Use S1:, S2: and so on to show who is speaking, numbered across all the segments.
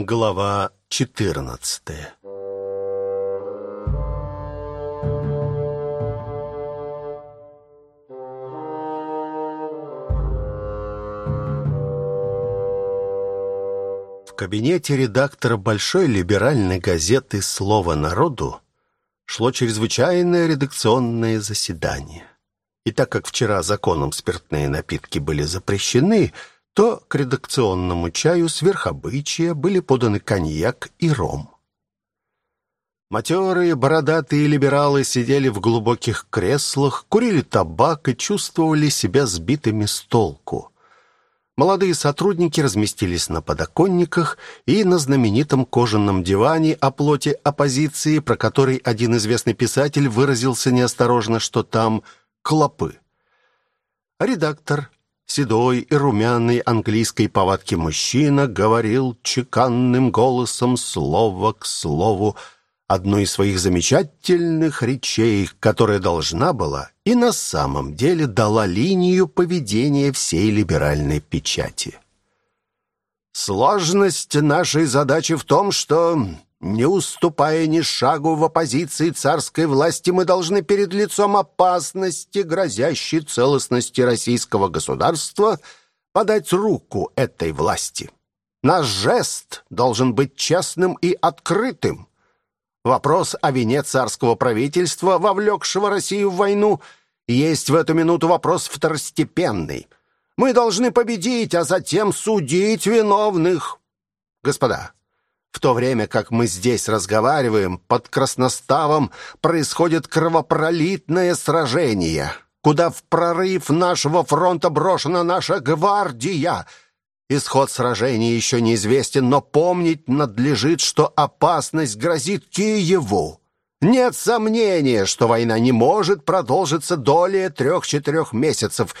S1: Глава 14 В кабинете редактора большой либеральной газеты «Слово народу» шло чрезвычайное редакционное заседание. И так как вчера законом спиртные напитки были запрещены, то к редакционному чаю сверхобычия были поданы коньяк и ром. Матерые, бородатые либералы сидели в глубоких креслах, курили табак и чувствовали себя сбитыми с толку. Молодые сотрудники разместились на подоконниках и на знаменитом кожаном диване о плоти оппозиции, про который один известный писатель выразился неосторожно, что там клопы. редактор, седой и румяный английской повадки мужчина, говорил чеканным голосом слово к слову, одну из своих замечательных речей, которая должна была и на самом деле дала линию поведения всей либеральной печати. Сложность нашей задачи в том, что, не уступая ни шагу в оппозиции царской власти, мы должны перед лицом опасности, грозящей целостности российского государства, подать руку этой власти. Наш жест должен быть честным и открытым. Вопрос о вине царского правительства, вовлекшего Россию в войну, есть в эту минуту вопрос второстепенный. Мы должны победить, а затем судить виновных. Господа, в то время как мы здесь разговариваем, под Красноставом происходит кровопролитное сражение, куда в прорыв нашего фронта брошена наша гвардия — Исход сражения еще неизвестен, но помнить надлежит, что опасность грозит Киеву. Нет сомнения, что война не может продолжиться долее трех-четырех месяцев,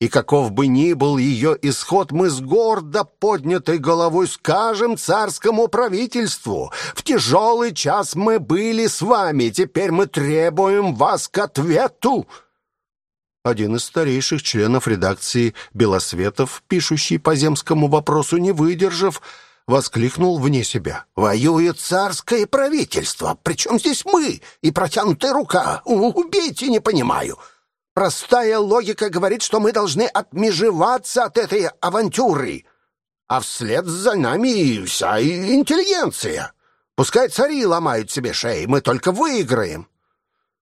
S1: и каков бы ни был ее исход, мы с гордо поднятой головой скажем царскому правительству: в тяжелый час мы были с вами, теперь мы требуем вас к ответу один из старейших членов редакции «Белосветов», пишущий по земскому вопросу, не выдержав, воскликнул вне себя. «Воюет царское правительство! Причем здесь мы и протянутая рука? Убейте, не понимаю!» Простая логика говорит, что мы должны отмежеваться от этой авантюры, а вслед за нами и вся интеллигенция. Пускай цари ломают себе шеи, мы только выиграем.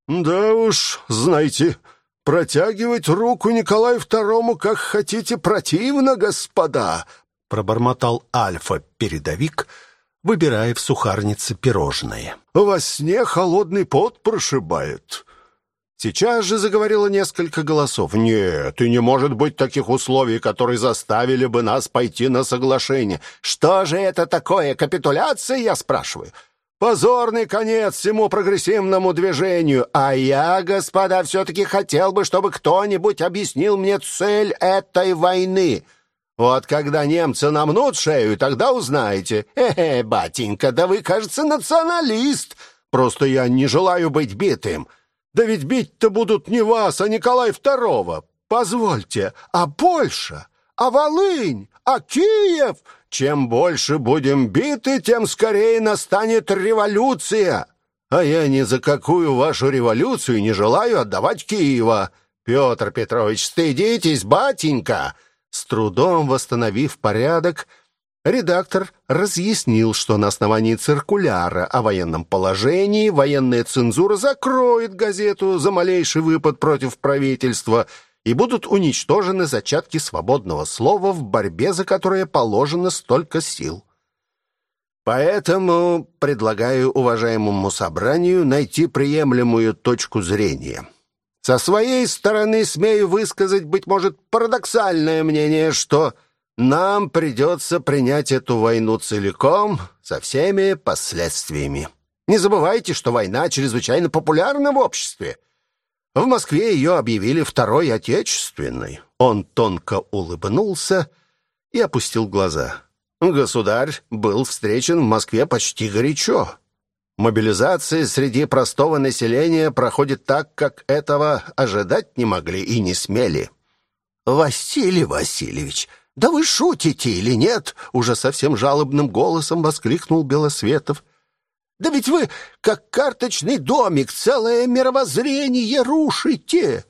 S1: Да уж, знаете, Протягивать руку Николаю II как хотите противно, господа, пробормотал Альфа-передовик, выбирая в сухарнице пирожные. Во сне холодный пот прошибает. Сейчас же заговорило несколько голосов. Нет, и не может быть таких условий, которые заставили бы нас пойти на соглашение. Что же это такое, капитуляция, я спрашиваю? Позорный конец всему прогрессивному движению. А я, господа, все-таки хотел бы, чтобы кто-нибудь объяснил мне цель этой войны. Вот когда немцы намнут шею, тогда узнаете. Хе-хе, батенька, да вы, кажется, националист. Просто я не желаю быть битым. Да ведь бить-то будут не вас, а Николая II. Позвольте, а Польша, а Волынь, а Киев? Чем больше будем биты, тем скорее настанет революция. А я ни за какую вашу революцию не желаю отдавать Киева. Петр Петрович, стыдитесь, батенька!» С трудом восстановив порядок, редактор разъяснил, что на основании циркуляра о военном положении военная цензура закроет газету за малейший выпад против правительства – и будут уничтожены зачатки свободного слова в борьбе, за которое положено столько сил. Поэтому предлагаю уважаемому собранию найти приемлемую точку зрения. Со своей стороны смею высказать, быть может, парадоксальное мнение, что нам придется принять эту войну целиком, со всеми последствиями. Не забывайте, что война чрезвычайно популярна в обществе. В Москве ее объявили Второй Отечественной. Он тонко улыбнулся и опустил глаза. Государь был встречен в Москве почти горячо. Мобилизация среди простого населения проходит так, как этого ожидать не могли и не смели. Василий Васильевич, «Да вы шутите или нет?» — уже совсем жалобным голосом воскликнул Белосветов. «Да ведь вы, как карточный домик, целое мировоззрение рушите!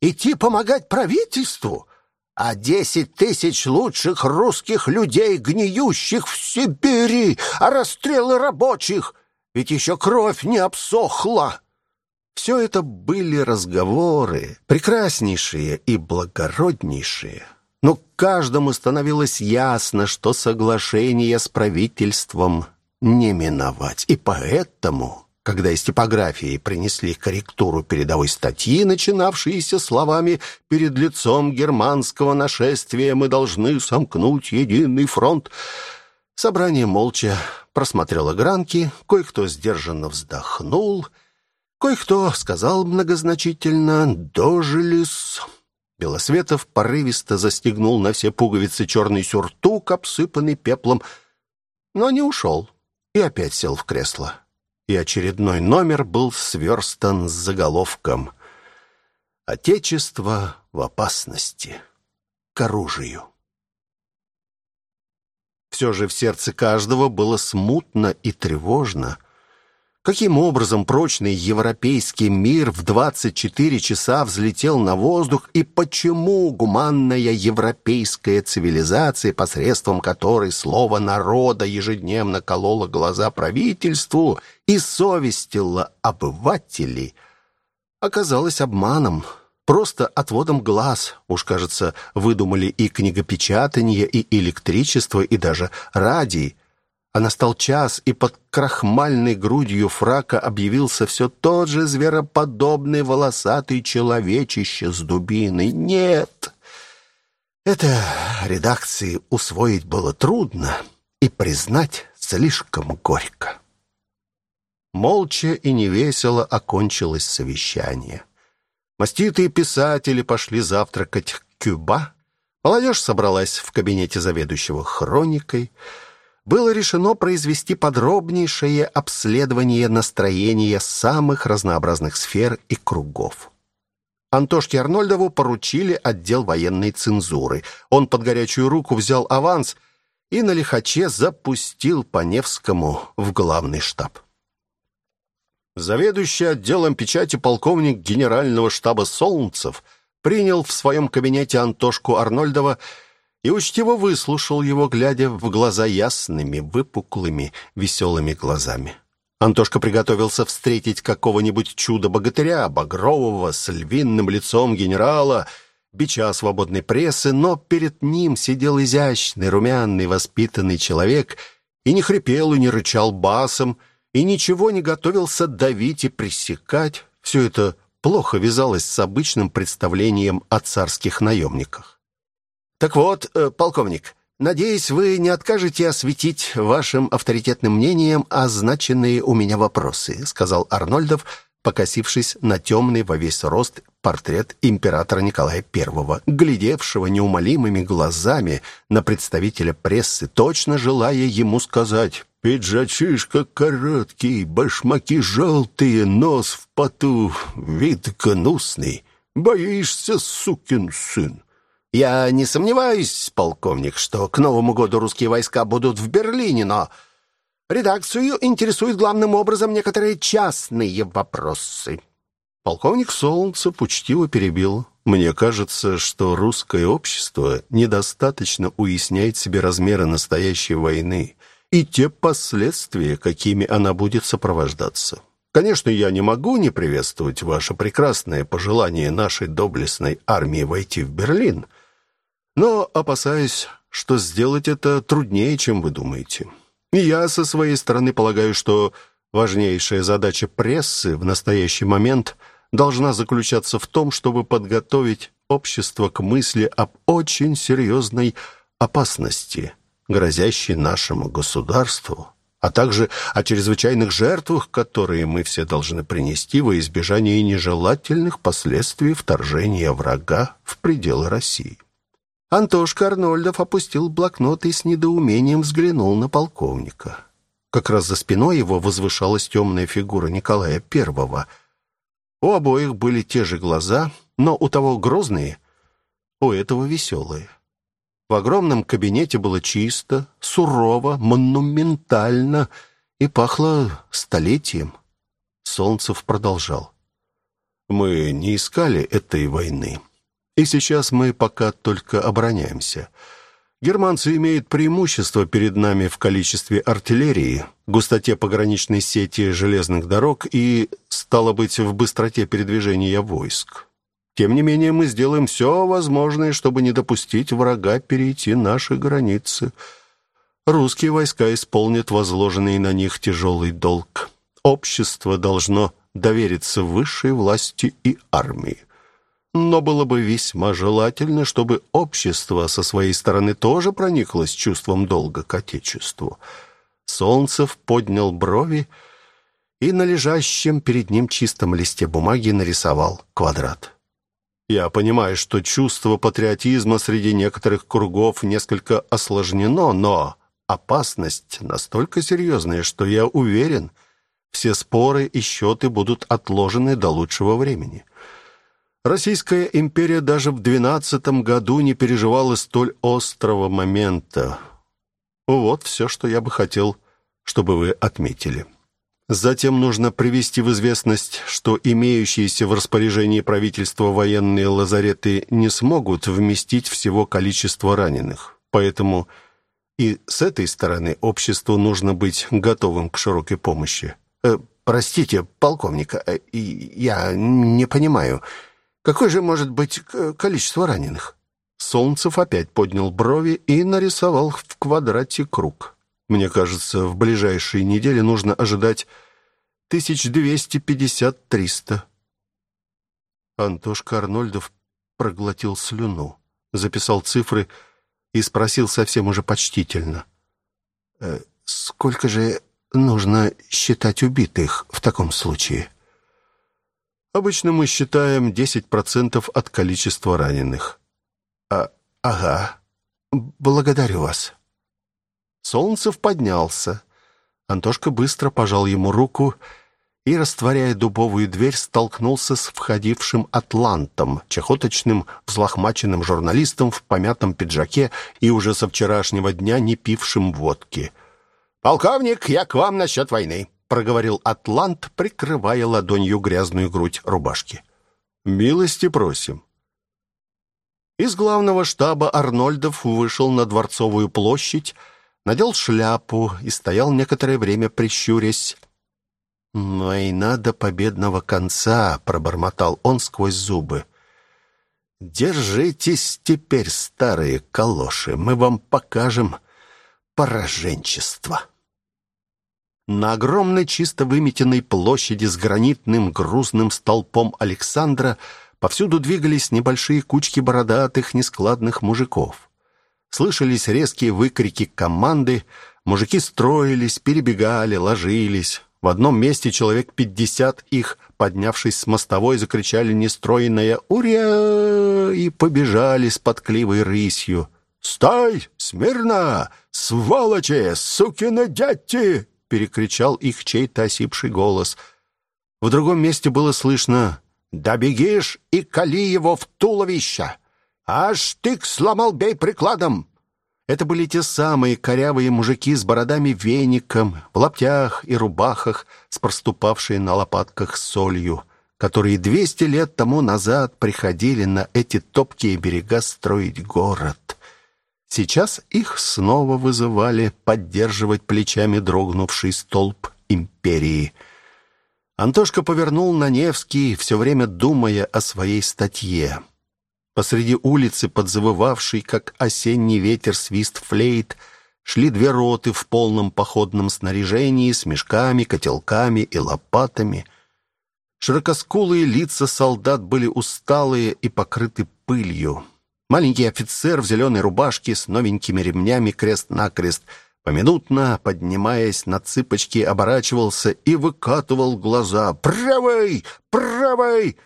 S1: Идти помогать правительству? А десять тысяч лучших русских людей, гниющих в Сибири, а расстрелы рабочих? Ведь еще кровь не обсохла!» Все это были разговоры, прекраснейшие и благороднейшие. Но каждому становилось ясно, что соглашение с правительством не миновать. И поэтому, когда из типографии принесли корректуру передовой статьи, начинавшиеся словами «Перед лицом германского нашествия мы должны сомкнуть единый фронт», собрание молча просмотрело гранки, кое-кто сдержанно вздохнул, кое-кто сказал многозначительно «дожились». Белосветов порывисто застегнул на все пуговицы черный сюртук, обсыпанный пеплом, но не ушел и опять сел в кресло. И очередной номер был сверстан с заголовком «Отечество в опасности. К оружию». Все же в сердце каждого было смутно и тревожно – Каким образом прочный европейский мир в 24 часа взлетел на воздух и почему гуманная европейская цивилизация, посредством которой слово народа ежедневно кололо глаза правительству и совестила обывателей, оказалась обманом, просто отводом глаз. Уж, кажется, выдумали и книгопечатание, и электричество, и даже радий. А настал час, и под крахмальной грудью фрака объявился все тот же звероподобный волосатый человечище с дубиной. Нет, это редакции усвоить было трудно и признать слишком горько. Молча и невесело окончилось совещание. Маститые писатели пошли завтракать к Кюба. Молодежь собралась в кабинете заведующего хроникой — было решено произвести подробнейшее обследование настроения самых разнообразных сфер и кругов. Антошке Арнольдову поручили отдел военной цензуры. Он под горячую руку взял аванс и на лихаче запустил по Невскому в главный штаб. Заведующий отделом печати полковник генерального штаба Солнцев принял в своем кабинете Антошку Арнольдова и учтиво выслушал его, глядя в глаза ясными, выпуклыми, веселыми глазами. Антошка приготовился встретить какого-нибудь чудо-богатыря, багрового, с львиным лицом генерала, бича свободной прессы, но перед ним сидел изящный, румяный, воспитанный человек и не хрипел и не рычал басом, и ничего не готовился давить и пресекать. Все это плохо вязалось с обычным представлением о царских наемниках. Так вот, э, полковник, надеюсь, вы не откажете осветить вашим авторитетным мнением означенные у меня вопросы, сказал Арнольдов, покосившись на темный во весь рост портрет императора Николая I, глядевшего неумолимыми глазами на представителя прессы, точно желая ему сказать «Пиджачишка короткий, башмаки желтые, нос в поту, вид гнусный. Боишься, сукин сын?» Я не сомневаюсь, полковник, что к Новому году русские войска будут в Берлине, но редакцию интересуют главным образом некоторые частные вопросы. Полковник Солнце учтиво перебил. Мне кажется, что русское общество недостаточно уясняет себе размеры настоящей войны и те последствия, какими она будет сопровождаться. Конечно, я не могу не приветствовать ваше прекрасное пожелание нашей доблестной армии войти в Берлин — но опасаюсь, что сделать это труднее, чем вы думаете. И я со своей стороны полагаю, что важнейшая задача прессы в настоящий момент должна заключаться в том, чтобы подготовить общество к мысли об очень серьезной опасности, грозящей нашему государству, а также о чрезвычайных жертвах, которые мы все должны принести во избежание нежелательных последствий вторжения врага в пределы России. Антошка Арнольдов опустил блокнот и с недоумением взглянул на полковника. Как раз за спиной его возвышалась темная фигура Николая Первого. У обоих были те же глаза, но у того грозные, у этого веселые. В огромном кабинете было чисто, сурово, монументально и пахло столетием. Солнцев продолжал. «Мы не искали этой войны, и сейчас мы пока только обороняемся». Германцы имеют преимущество перед нами в количестве артиллерии, густоте пограничной сети железных дорог и, стало быть, в быстроте передвижения войск. Тем не менее, мы сделаем все возможное, чтобы не допустить врага перейти наши границы. Русские войска исполнят возложенный на них тяжелый долг. Общество должно довериться высшей власти и армии. Но было бы весьма желательно, чтобы общество со своей стороны тоже прониклось чувством долга к Отечеству. Солнцев поднял брови и на лежащем перед ним чистом листе бумаги нарисовал квадрат. Я понимаю, что чувство патриотизма среди некоторых кругов несколько осложнено, но опасность настолько серьезная, что я уверен, все споры и счеты будут отложены до лучшего времени. Российская империя даже в двенадцатом году не переживала столь острого момента. Вот все, что я бы хотел, чтобы вы отметили. Затем нужно привести в известность, что имеющиеся в распоряжении правительства военные лазареты не смогут вместить всего количества раненых. Поэтому и с этой стороны обществу нужно быть готовым к широкой помощи. Э, простите, полковник, э, я не понимаю. Какое же может быть количество раненых? Солнцев опять поднял брови и нарисовал в квадрате круг. Мне кажется, в ближайшие недели нужно ожидать 1250-300. Антошка Арнольдов проглотил слюну, записал цифры и спросил совсем уже почтительно. «Э, «Сколько же нужно считать убитых в таком случае?» Обычно мы считаем 10% от количества раненых. А, ага. Благодарю вас. Солнцев поднялся. Антошка быстро пожал ему руку и, растворяя дубовую дверь, столкнулся с входившим атлантом, чахоточным, взлохмаченным журналистом в помятом пиджаке и уже со вчерашнего дня не пившим водки. «Полковник, я к вам насчет войны проговорил Атлант, прикрывая ладонью грязную грудь рубашки. «Милости просим». Из главного штаба Арнольдов вышел на Дворцовую площадь, надел шляпу и стоял некоторое время прищурясь. «Война до победного конца», — пробормотал он сквозь зубы. «Держитесь теперь, старые калоши, мы вам покажем пораженчество». На огромной чисто выметенной площади с гранитным грузным столпом Александра повсюду двигались небольшие кучки бородатых, нескладных мужиков. Слышались резкие выкрики команды, мужики строились, перебегали, ложились. В одном месте человек пятьдесят их, поднявшись с мостовой, закричали нестроенное «Уря!» и побежали с подкливой рысью. «Стой! Смирно! Сволочи! Сукины дядьки!» Перекричал их чей-то осипший голос. В другом месте было слышно «Да бегишь и кали его в туловище! Аж тык сломал, бей прикладом!» Это были те самые корявые мужики с бородами-веником, в лаптях и рубахах, с проступавшей на лопатках солью, которые двести лет тому назад приходили на эти топкие берега строить город. Сейчас их снова вызывали поддерживать плечами дрогнувший столб империи. Антошка повернул на Невский, все время думая о своей статье. Посреди улицы, подзавывавший, как осенний ветер, свист флейт, шли две роты в полном походном снаряжении с мешками, котелками и лопатами. Широкоскулые лица солдат были усталые и покрыты пылью. Маленький офицер в зеленой рубашке с новенькими ремнями крест-накрест, поминутно, поднимаясь на цыпочки, оборачивался и выкатывал глаза. «Правый! Правый!»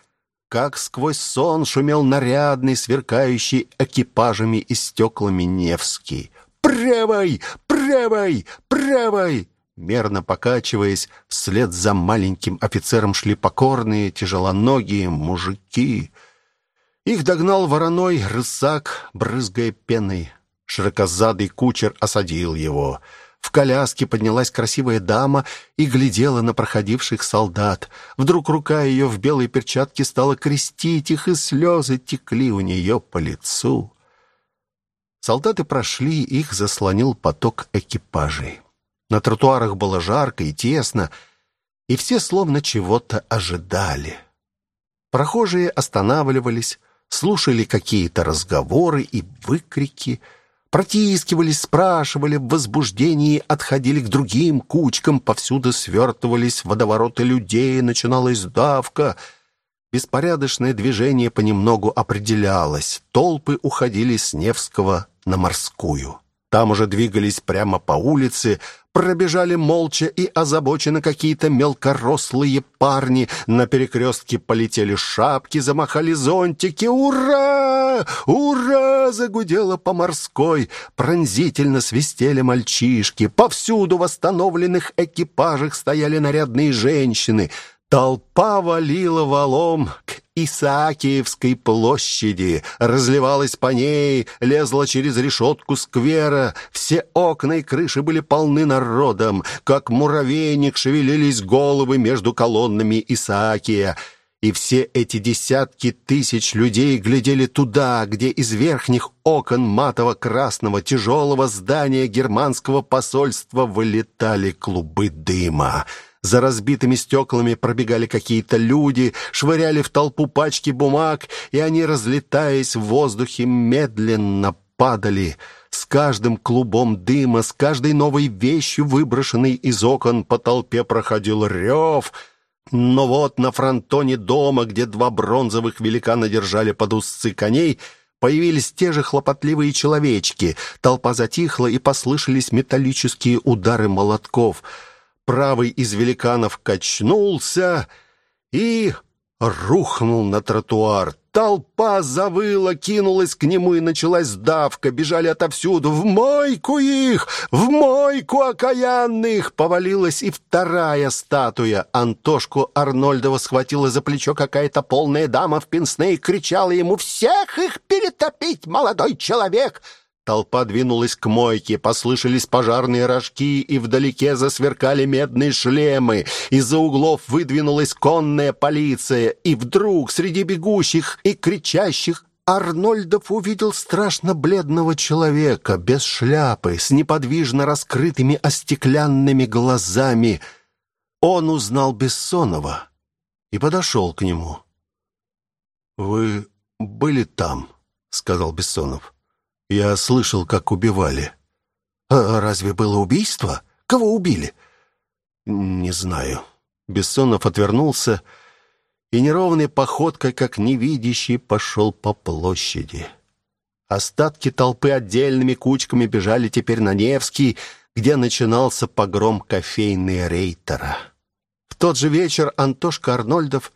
S1: Как сквозь сон шумел нарядный, сверкающий экипажами и стеклами Невский. «Правой! Правой! Правой!» Мерно покачиваясь, вслед за маленьким офицером шли покорные, тяжелоногие мужики — их догнал вороной рысак, брызгая пеной. Широкозадый кучер осадил его. В коляске поднялась красивая дама и глядела на проходивших солдат. Вдруг рука ее в белой перчатке стала крестить их, и слезы текли у нее по лицу. Солдаты прошли, их заслонил поток экипажей. На тротуарах было жарко и тесно, и все словно чего-то ожидали. Прохожие останавливались, слушали какие-то разговоры и выкрики — Протискивались, спрашивали, в возбуждении отходили к другим кучкам, повсюду свертывались водовороты людей, начиналась давка. Беспорядочное движение понемногу определялось. Толпы уходили с Невского на Морскую. Там уже двигались прямо по улице, пробежали молча и озабоченно какие-то мелкорослые парни. На перекрестке полетели шапки, замахали зонтики. «Ура! Ура!» загудело по морской. Пронзительно свистели мальчишки. Повсюду в восстановленных экипажах стояли нарядные женщины — Толпа валила валом к Исаакиевской площади, разливалась по ней, лезла через решетку сквера. Все окна и крыши были полны народом, как муравейник шевелились головы между колоннами Исаакия. И все эти десятки тысяч людей глядели туда, где из верхних окон матово-красного тяжелого здания германского посольства вылетали клубы дыма. За разбитыми стеклами пробегали какие-то люди, швыряли в толпу пачки бумаг, и они, разлетаясь в воздухе, медленно падали. С каждым клубом дыма, с каждой новой вещью, выброшенной из окон, по толпе проходил рев. Но вот на фронтоне дома, где два бронзовых великана держали под узцы коней, появились те же хлопотливые человечки. Толпа затихла, и послышались металлические удары молотков — правый из великанов качнулся и рухнул на тротуар. Толпа завыла, кинулась к нему, и началась давка. Бежали отовсюду. «В мойку их! В мойку окаянных!» Повалилась и вторая статуя. Антошку Арнольдова схватила за плечо какая-то полная дама в пенсне и кричала ему «Всех их перетопить, молодой человек!» Толпа двинулась к мойке, послышались пожарные рожки, и вдалеке засверкали медные шлемы. Из-за углов выдвинулась конная полиция, и вдруг среди бегущих и кричащих Арнольдов увидел страшно бледного человека, без шляпы, с неподвижно раскрытыми остеклянными глазами. Он узнал Бессонова и подошел к нему. «Вы были там?» — сказал Бессонов. Я слышал, как убивали. А разве было убийство? Кого убили? Не знаю. Бессонов отвернулся и неровной походкой, как невидящий, пошел по площади. Остатки толпы отдельными кучками бежали теперь на Невский, где начинался погром кофейной рейтера. В тот же вечер Антошка Арнольдов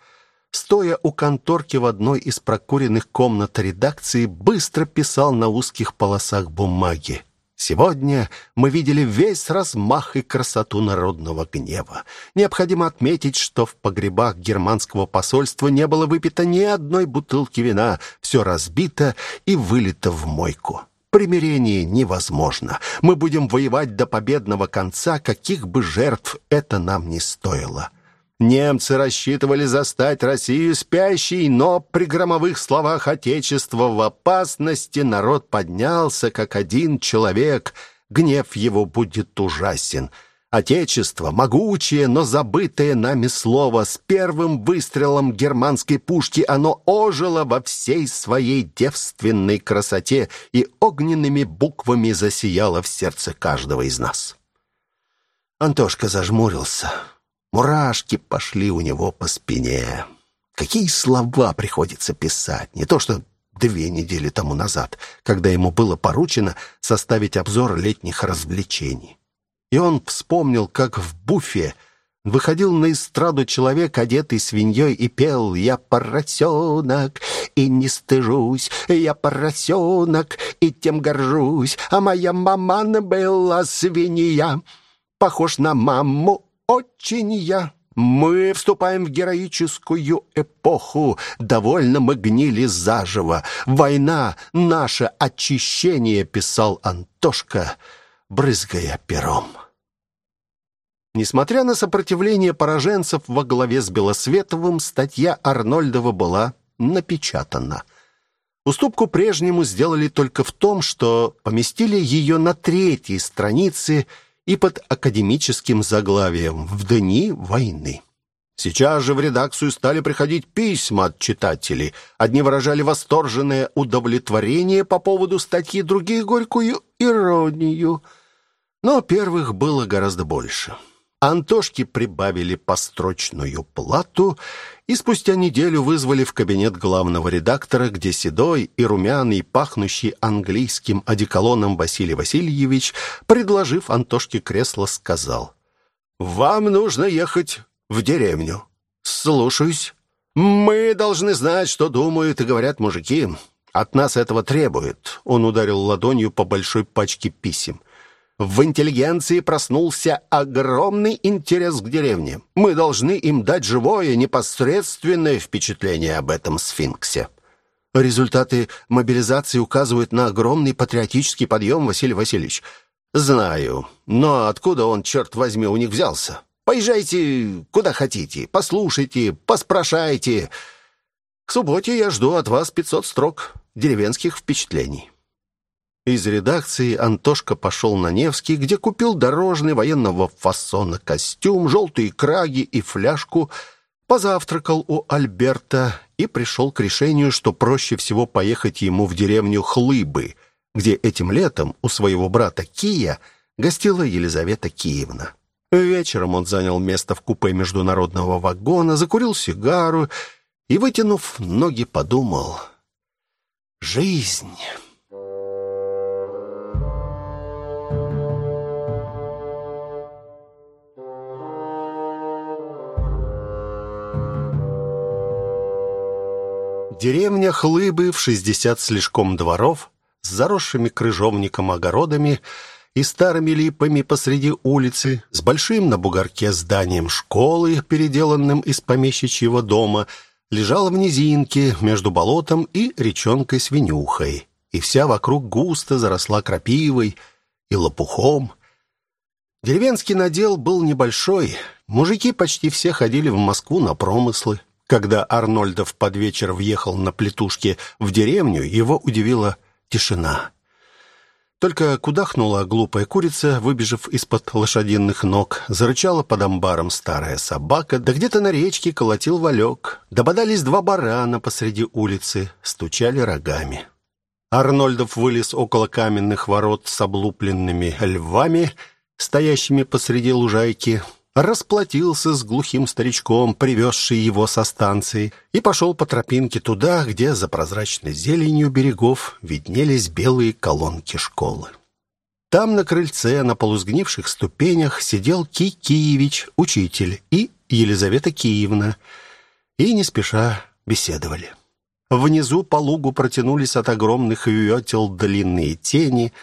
S1: стоя у конторки в одной из прокуренных комнат редакции, быстро писал на узких полосах бумаги. Сегодня мы видели весь размах и красоту народного гнева. Необходимо отметить, что в погребах германского посольства не было выпито ни одной бутылки вина, все разбито и вылито в мойку. Примирение невозможно. Мы будем воевать до победного конца, каких бы жертв это нам не стоило. Немцы рассчитывали застать Россию спящей, но при громовых словах Отечества в опасности народ поднялся, как один человек. Гнев его будет ужасен. Отечество, могучее, но забытое нами слово, с первым выстрелом германской пушки оно ожило во всей своей девственной красоте и огненными буквами засияло в сердце каждого из нас. Антошка зажмурился. Мурашки пошли у него по спине. Какие слова приходится писать, не то что две недели тому назад, когда ему было поручено составить обзор летних развлечений. И он вспомнил, как в буфе выходил на эстраду человек, одетый свиньей, и пел «Я поросенок, и не стыжусь, я поросенок, и тем горжусь, а моя мама была свинья, похож на маму, очень я. Мы вступаем в героическую эпоху. Довольно мы гнили заживо. Война — наше очищение, писал Антошка, брызгая пером. Несмотря на сопротивление пораженцев во главе с Белосветовым, статья Арнольдова была напечатана. Уступку прежнему сделали только в том, что поместили ее на третьей странице и под академическим заглавием «В дни войны». Сейчас же в редакцию стали приходить письма от читателей. Одни выражали восторженное удовлетворение по поводу статьи, другие — горькую иронию. Но первых было гораздо больше. Антошке прибавили построчную плату и спустя неделю вызвали в кабинет главного редактора, где седой и румяный, пахнущий английским одеколоном Василий Васильевич, предложив Антошке кресло, сказал «Вам нужно ехать в деревню». «Слушаюсь». «Мы должны знать, что думают и говорят мужики. От нас этого требуют». Он ударил ладонью по большой пачке писем. В интеллигенции проснулся огромный интерес к деревне. Мы должны им дать живое, непосредственное впечатление об этом сфинксе. Результаты мобилизации указывают на огромный патриотический подъем, Василий Васильевич. Знаю, но откуда он, черт возьми, у них взялся? Поезжайте куда хотите, послушайте, поспрашайте. К субботе я жду от вас 500 строк деревенских впечатлений. Из редакции Антошка пошел на Невский, где купил дорожный военного фасона костюм, желтые краги и фляжку, позавтракал у Альберта и пришел к решению, что проще всего поехать ему в деревню Хлыбы, где этим летом у своего брата Кия гостила Елизавета Киевна. Вечером он занял место в купе международного вагона, закурил сигару и, вытянув ноги, подумал «Жизнь». Деревня Хлыбы в шестьдесят слишком дворов с заросшими крыжовником огородами и старыми липами посреди улицы, с большим на бугорке зданием школы, переделанным из помещичьего дома, лежала в низинке между болотом и речонкой Свинюхой, и вся вокруг густо заросла крапивой и лопухом. Деревенский надел был небольшой, мужики почти все ходили в Москву на промыслы. Когда Арнольдов под вечер въехал на плетушке в деревню, его удивила тишина. Только кудахнула глупая курица, выбежав из-под лошадиных ног, зарычала под амбаром старая собака, да где-то на речке колотил валек. Дободались два барана посреди улицы, стучали рогами. Арнольдов вылез около каменных ворот с облупленными львами, стоящими посреди лужайки, расплатился с глухим старичком, привезший его со станции, и пошел по тропинке туда, где за прозрачной зеленью берегов виднелись белые колонки школы. Там на крыльце, на полузгнивших ступенях, сидел Кикиевич, учитель, и Елизавета Киевна, и не спеша беседовали. Внизу по лугу протянулись от огромных ветел длинные тени,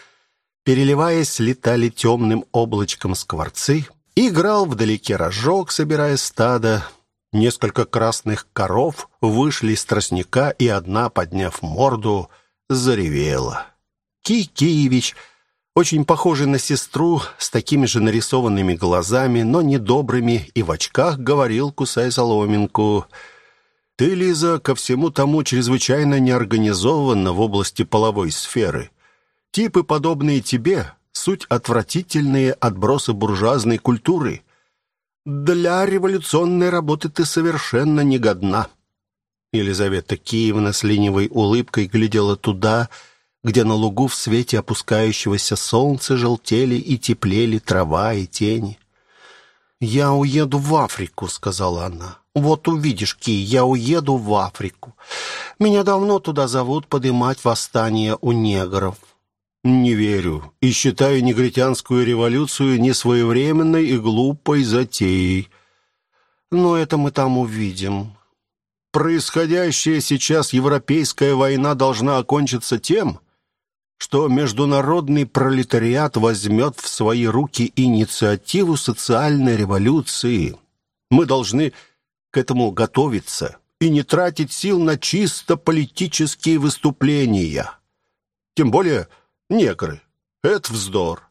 S1: переливаясь, летали темным облачком скворцы, Играл вдалеке рожок, собирая стадо. Несколько красных коров вышли из тростника, и одна, подняв морду, заревела. Кикиевич, очень похожий на сестру, с такими же нарисованными глазами, но недобрыми, и в очках говорил, кусая соломинку. «Ты, Лиза, ко всему тому чрезвычайно неорганизованна в области половой сферы. Типы, подобные тебе, суть отвратительные отбросы буржуазной культуры. Для революционной работы ты совершенно негодна. Елизавета Киевна с ленивой улыбкой глядела туда, где на лугу в свете опускающегося солнца желтели и теплели трава и тени. «Я уеду в Африку», — сказала она. «Вот увидишь, Ки, я уеду в Африку. Меня давно туда зовут подымать восстание у негров. Не верю и считаю негритянскую революцию несвоевременной и глупой затеей. Но это мы там увидим. Происходящая сейчас европейская война должна окончиться тем, что международный пролетариат возьмет в свои руки инициативу социальной революции. Мы должны к этому готовиться и не тратить сил на чисто политические выступления. Тем более негры. Это вздор.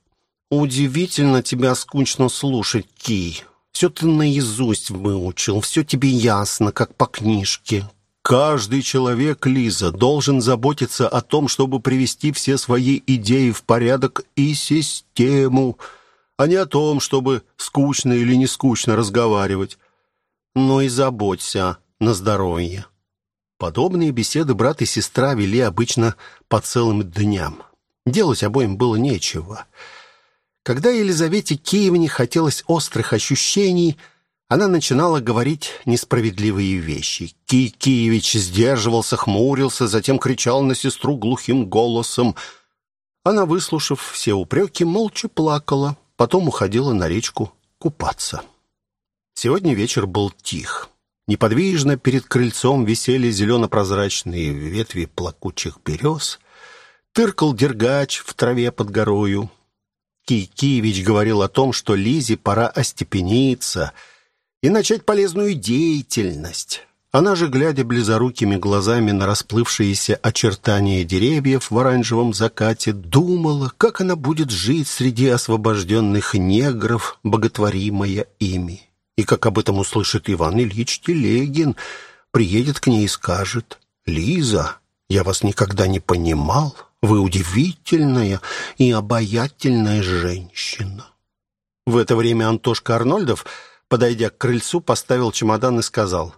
S1: Удивительно тебя скучно слушать, Ки. Все ты наизусть выучил, все тебе ясно, как по книжке. Каждый человек, Лиза, должен заботиться о том, чтобы привести все свои идеи в порядок и систему, а не о том, чтобы скучно или не скучно разговаривать. Но и заботься на здоровье. Подобные беседы брат и сестра вели обычно по целым дням. Делать обоим было нечего. Когда Елизавете Киевне хотелось острых ощущений – она начинала говорить несправедливые вещи. Кикиевич сдерживался, хмурился, затем кричал на сестру глухим голосом. Она, выслушав все упреки, молча плакала, потом уходила на речку купаться. Сегодня вечер был тих. Неподвижно перед крыльцом висели зелено-прозрачные ветви плакучих берез. Тыркал дергач в траве под горою. Кикиевич говорил о том, что Лизе пора остепениться — и начать полезную деятельность. Она же, глядя близорукими глазами на расплывшиеся очертания деревьев в оранжевом закате, думала, как она будет жить среди освобожденных негров, боготворимая ими. И как об этом услышит Иван Ильич Телегин, приедет к ней и скажет, «Лиза, я вас никогда не понимал, вы удивительная и обаятельная женщина». В это время Антошка Арнольдов подойдя к крыльцу, поставил чемодан и сказал.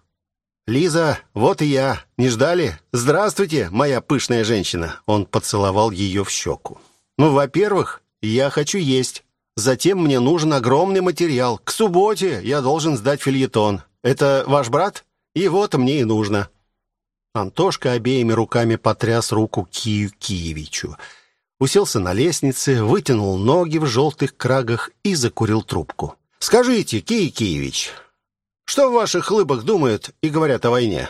S1: «Лиза, вот и я. Не ждали? Здравствуйте, моя пышная женщина!» Он поцеловал ее в щеку. «Ну, во-первых, я хочу есть. Затем мне нужен огромный материал. К субботе я должен сдать фильетон. Это ваш брат? И вот мне и нужно». Антошка обеими руками потряс руку Кию Киевичу. Уселся на лестнице, вытянул ноги в желтых крагах и закурил трубку. Скажите, Кий Киевич, что в ваших хлыбах думают и говорят о войне?»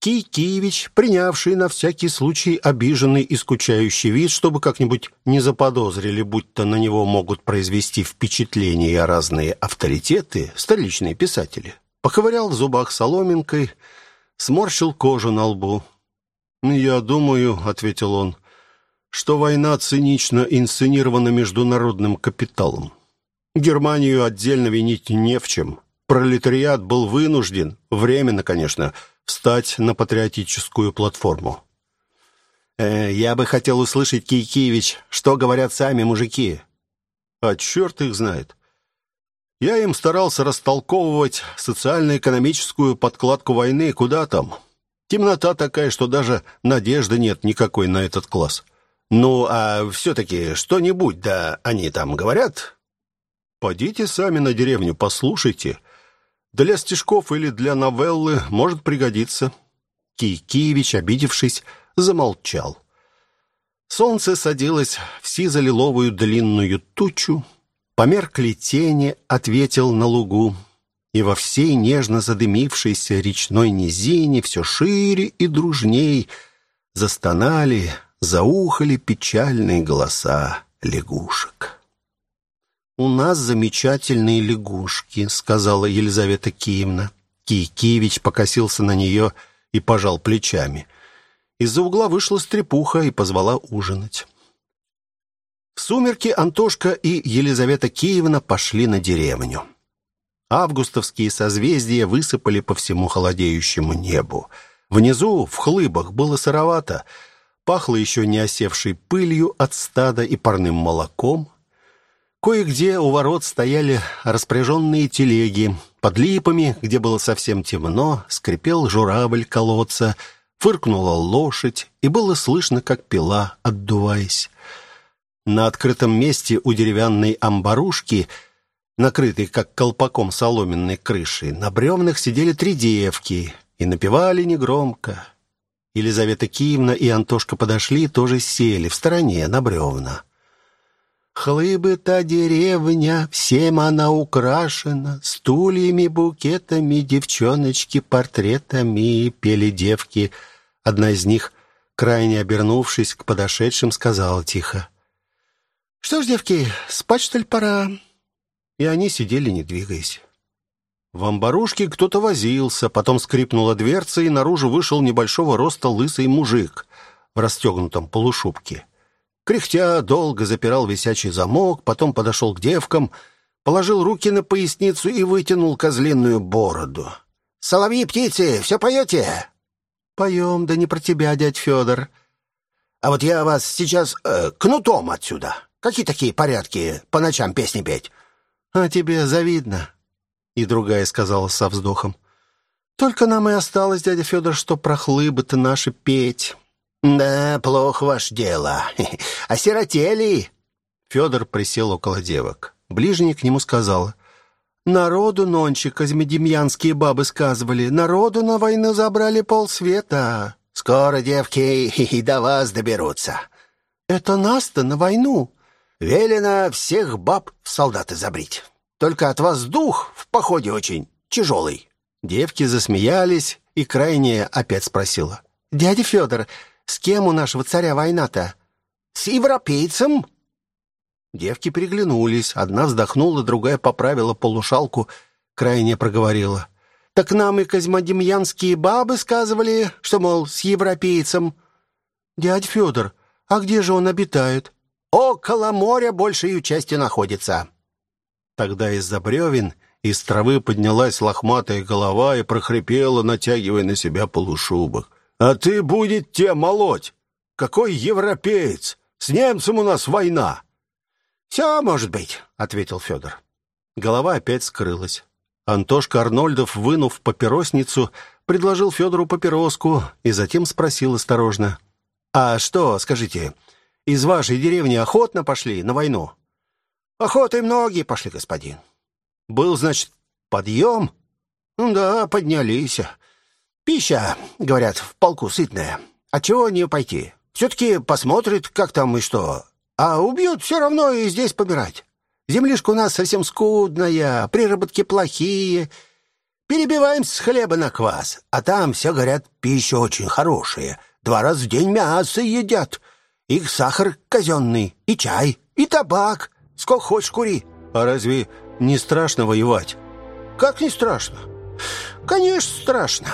S1: Кий Киевич, принявший на всякий случай обиженный и скучающий вид, чтобы как-нибудь не заподозрили, будто на него могут произвести впечатление разные авторитеты, столичные писатели, поковырял в зубах соломинкой, сморщил кожу на лбу. «Я думаю», — ответил он, — «что война цинично инсценирована международным капиталом. Германию отдельно винить не в чем. Пролетариат был вынужден, временно, конечно, встать на патриотическую платформу. Э, я бы хотел услышать, Кийкевич, что говорят сами мужики. А черт их знает. Я им старался растолковывать социально-экономическую подкладку войны. Куда там? Темнота такая, что даже надежды нет никакой на этот класс. Ну, а все-таки что-нибудь, да, они там говорят? Подите сами на деревню, послушайте. Для стишков или для новеллы может пригодиться». Кийкиевич, обидевшись, замолчал. Солнце садилось в сизо-лиловую длинную тучу, померкли тени, ответил на лугу, и во всей нежно задымившейся речной низине все шире и дружней застонали, заухали печальные голоса лягушек. «У нас замечательные лягушки», — сказала Елизавета Киевна. Кийкевич покосился на нее и пожал плечами. Из-за угла вышла стрепуха и позвала ужинать. В сумерки Антошка и Елизавета Киевна пошли на деревню. Августовские созвездия высыпали по всему холодеющему небу. Внизу, в хлыбах, было сыровато, пахло еще не осевшей пылью от стада и парным молоком, Кое-где у ворот стояли распряженные телеги. Под липами, где было совсем темно, скрипел журавль колодца, фыркнула лошадь, и было слышно, как пила, отдуваясь. На открытом месте у деревянной амбарушки, накрытой как колпаком соломенной крышей, на бревнах сидели три девки и напевали негромко. Елизавета Киевна и Антошка подошли тоже сели в стороне на бревна. Хлыбы та деревня, всем она украшена, Стульями, букетами, девчоночки, портретами Пели девки. Одна из них, крайне обернувшись к подошедшим, сказала тихо. «Что ж, девки, спать, что ли, пора?» И они сидели, не двигаясь. В амбарушке кто-то возился, потом скрипнула дверца, и наружу вышел небольшого роста лысый мужик в расстегнутом полушубке. Кряхтя долго запирал висячий замок, потом подошел к девкам, положил руки на поясницу и вытянул козлиную бороду. «Соловьи, птицы, все поете?» «Поем, да не про тебя, дядь Федор». «А вот я вас сейчас э, кнутом отсюда. Какие такие порядки по ночам песни петь?» «А тебе завидно». И другая сказала со вздохом. «Только нам и осталось, дядя Федор, что прохлыбы-то наши петь». «Да, плохо ваше дело. Осиротели!» Федор присел около девок. Ближний к нему сказал. «Народу нонче казмедемьянские бабы сказывали. Народу на войну забрали полсвета. Скоро девки и до вас доберутся». «Это нас-то на войну?» «Велено всех баб в солдаты забрить. Только от вас дух в походе очень тяжелый». Девки засмеялись, и крайняя опять спросила. «Дядя Федор, с кем у нашего царя война-то? С европейцем?» Девки переглянулись. Одна вздохнула, другая поправила полушалку, крайне проговорила. «Так нам и козьмодемьянские бабы сказывали, что, мол, с европейцем». «Дядь Федор, а где же он обитает?» «Около моря большей частью находится». Тогда из-за бревен из травы поднялась лохматая голова и прохрипела, натягивая на себя полушубок. А ты будет те молоть. Какой европеец? С немцем у нас война. Все может быть, ответил Федор. Голова опять скрылась. Антошка Арнольдов, вынув папиросницу, предложил Федору папироску и затем спросил осторожно. «А что, скажите, из вашей деревни охотно пошли на войну?» «Охотой многие пошли, господин». «Был, значит, подъем?» «Да, поднялись. Пища, говорят, в полку сытная. А чего не пойти? Все-таки посмотрит, как там и что. А убьют все равно и здесь помирать. Землишка у нас совсем скудная, приработки плохие. Перебиваемся с хлеба на квас. А там все, говорят, пища очень хорошая. Два раза в день мясо едят. Их сахар казенный, и чай, и табак. Сколько хочешь кури.
S2: А разве не страшно воевать?
S1: Как не страшно? Конечно, страшно.